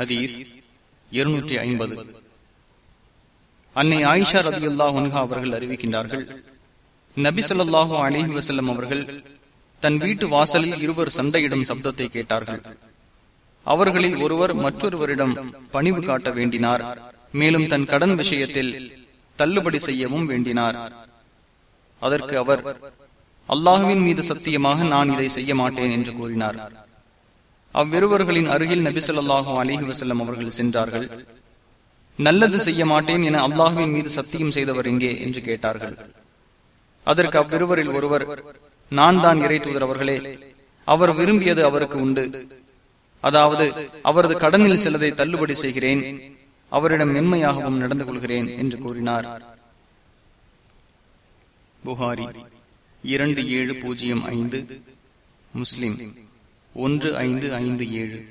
ஹதீஸ் இருநூற்றி ஐம்பது. அன்னை ஆயிஷா ரதி அல்லாஹ் அவர்கள் அறிவிக்கின்றார்கள் நபி சொல்லாஹு அலிஹி வசல்லம் அவர்கள் தன் வீட்டு வாசலில் இருவர் சண்டையிடும் சப்தத்தை கேட்டார்கள். அவர்களில் ஒருவர் மற்றொருவரிடம் பணிவு காட்ட வேண்டினார் மேலும் தன் கடன் விஷயத்தில் தள்ளுபடி செய்யவும் வேண்டினார். அதற்கு அவர் அல்லாஹுவின் மீது சத்தியமாக நான் இதை செய்ய மாட்டேன் என்று கூறினார். அவ்விருவர்களின் அருகில் நபி அலிஹி வசல்லம் அவர்கள் சென்றார்கள். நல்லது செய்ய மாட்டேன் என அல்லாஹுவின் மீது சத்தியம் செய்தவர் எங்கே? என்று கேட்டார்கள். அதற்கு அவ்விருவரில் ஒருவர் நான் தான் இறை தூதர் அவர்களே அவர் விரும்பியது அவருக்கு உண்டு. அதாவது அவரது கடனில் சிலதை தள்ளுபடி செய்கிறேன் அவரிடம் மென்மையாகவும் நடந்து கொள்கிறேன் என்று கூறினார். புகாரி இரண்டு ஏழு பூஜ்ஜியம் ஐந்து முஸ்லிம். ஒன்று ஐந்து ஐந்து ஏழு.